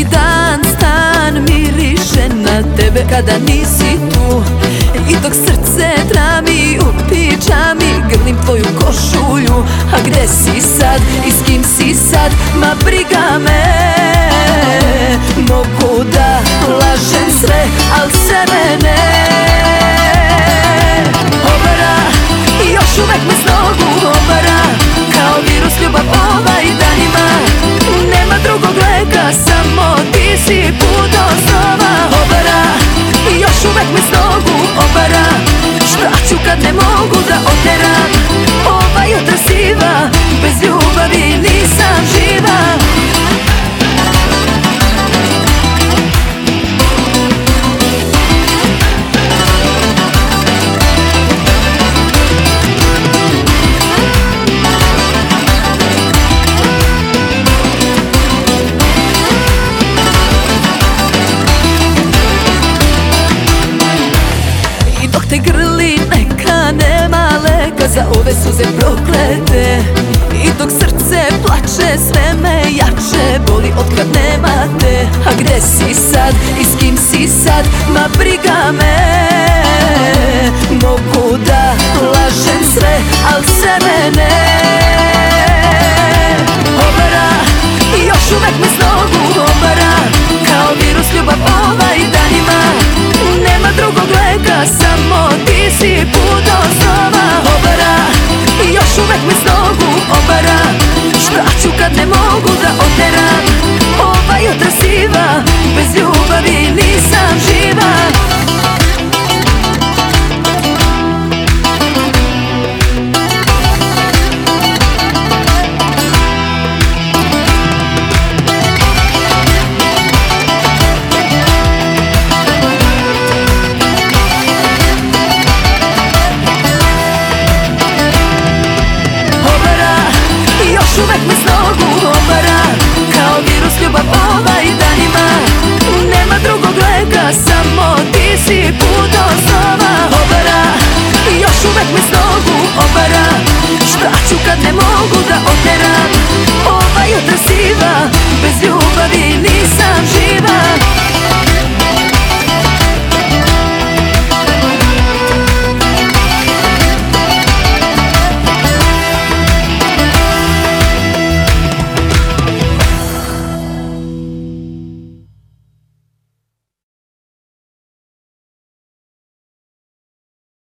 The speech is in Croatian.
Svaki dan stan miriše na tebe kada nisi tu. I dok srce trami u pičami Grlim tvoju košulju. A gdje si sad i s kim si sad Ma briga me. Mogu da lažem sve Al sebe ne si put osnova Obara. Još uvek me s nogu obara. Šta ću kad ne mogu da oteram? Ova jutra siva Bez ljubavi nisam živa Za ove suze proklete I dok srce plače sve me jače. Boli otkad nema te A gde si sad? I s kim si sad? Ma briga me. Mogu da lažem sve Al sebe ne Obara Još uvek me s nogu obara. Kao virus ljubav ovaj dan ima Nema drugog leka Samo ti si put ti